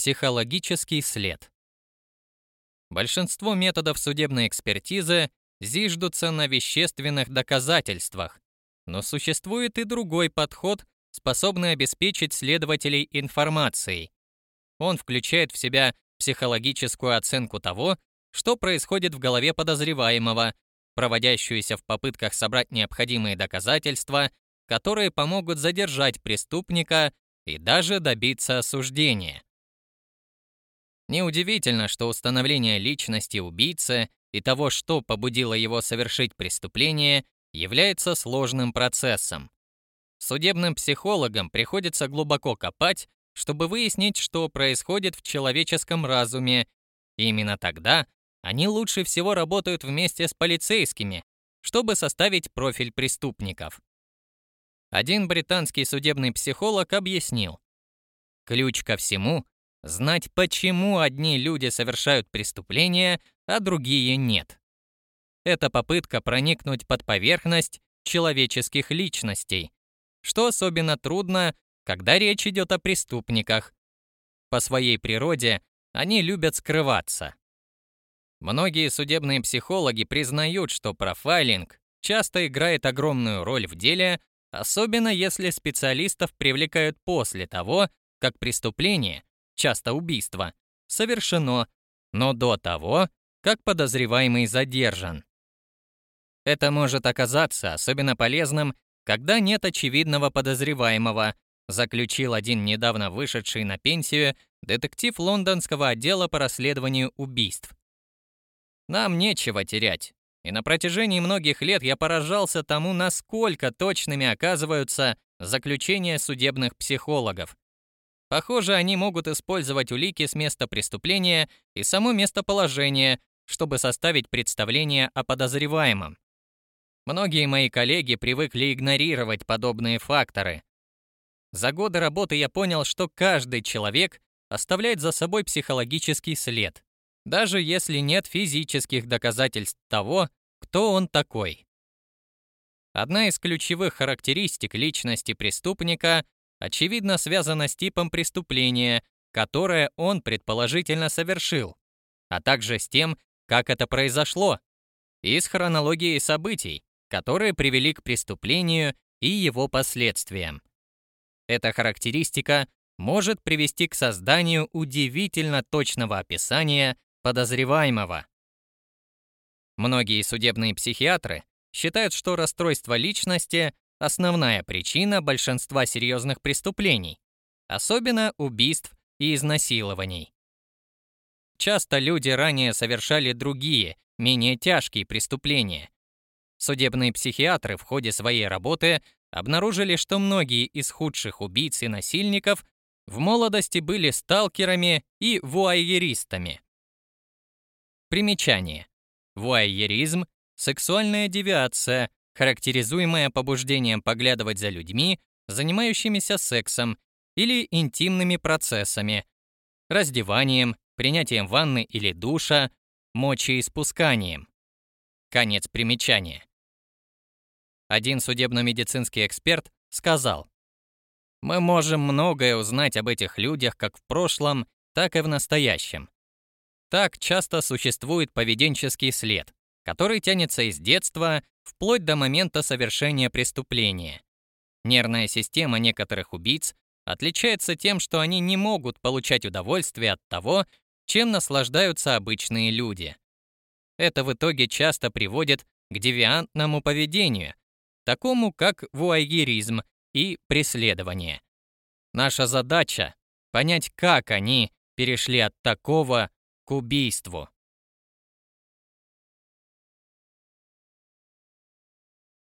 Психологический след. Большинство методов судебной экспертизы зиждутся на вещественных доказательствах, но существует и другой подход, способный обеспечить следователей информацией. Он включает в себя психологическую оценку того, что происходит в голове подозреваемого, проводящуюся в попытках собрать необходимые доказательства, которые помогут задержать преступника и даже добиться осуждения. Неудивительно, что установление личности убийцы и того, что побудило его совершить преступление, является сложным процессом. Судебным психологам приходится глубоко копать, чтобы выяснить, что происходит в человеческом разуме. И именно тогда они лучше всего работают вместе с полицейскими, чтобы составить профиль преступников. Один британский судебный психолог объяснил, ключ ко всему знать, почему одни люди совершают преступления, а другие нет. Это попытка проникнуть под поверхность человеческих личностей, что особенно трудно, когда речь идет о преступниках. По своей природе они любят скрываться. Многие судебные психологи признают, что профайлинг часто играет огромную роль в деле, особенно если специалистов привлекают после того, как преступление часто убийство, совершено, но до того, как подозреваемый задержан. Это может оказаться особенно полезным, когда нет очевидного подозреваемого, заключил один недавно вышедший на пенсию детектив лондонского отдела по расследованию убийств. Нам нечего терять. И на протяжении многих лет я поражался тому, насколько точными оказываются заключения судебных психологов. Похоже, они могут использовать улики с места преступления и само местоположение, чтобы составить представление о подозреваемом. Многие мои коллеги привыкли игнорировать подобные факторы. За годы работы я понял, что каждый человек оставляет за собой психологический след, даже если нет физических доказательств того, кто он такой. Одна из ключевых характеристик личности преступника очевидно связано с типом преступления, которое он предположительно совершил, а также с тем, как это произошло, и с хронологией событий, которые привели к преступлению и его последствиям. Эта характеристика может привести к созданию удивительно точного описания подозреваемого. Многие судебные психиатры считают, что расстройство личности основная причина большинства серьезных преступлений, особенно убийств и изнасилований. Часто люди ранее совершали другие, менее тяжкие преступления. Судебные психиатры в ходе своей работы обнаружили, что многие из худших убийц и насильников в молодости были сталкерами и вуайеристами. Примечание. Вуайеризм – сексуальная девиация, характеризуемое побуждением поглядывать за людьми, занимающимися сексом или интимными процессами, раздеванием, принятием ванны или душа, мочеиспусканием. Конец примечания. Один судебно-медицинский эксперт сказал, «Мы можем многое узнать об этих людях как в прошлом, так и в настоящем. Так часто существует поведенческий след, который тянется из детства вплоть до момента совершения преступления. Нервная система некоторых убийц отличается тем, что они не могут получать удовольствие от того, чем наслаждаются обычные люди. Это в итоге часто приводит к девиантному поведению, такому как вуайеризм и преследование. Наша задача — понять, как они перешли от такого к убийству.